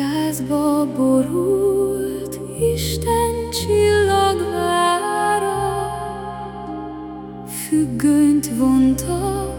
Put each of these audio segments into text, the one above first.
Házba borult Isten csillagvára. Függönyt vontak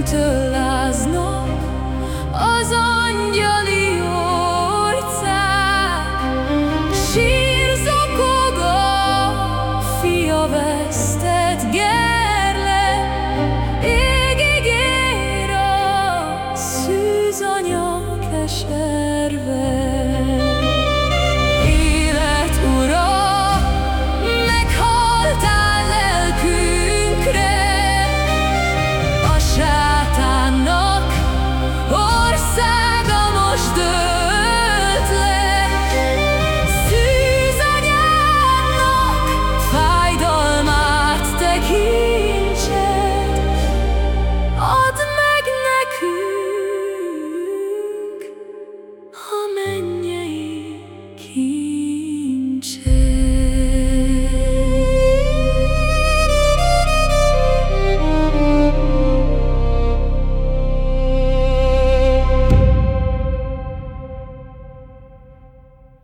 bűntől láznak az angyali orcák. Sír zokog a fia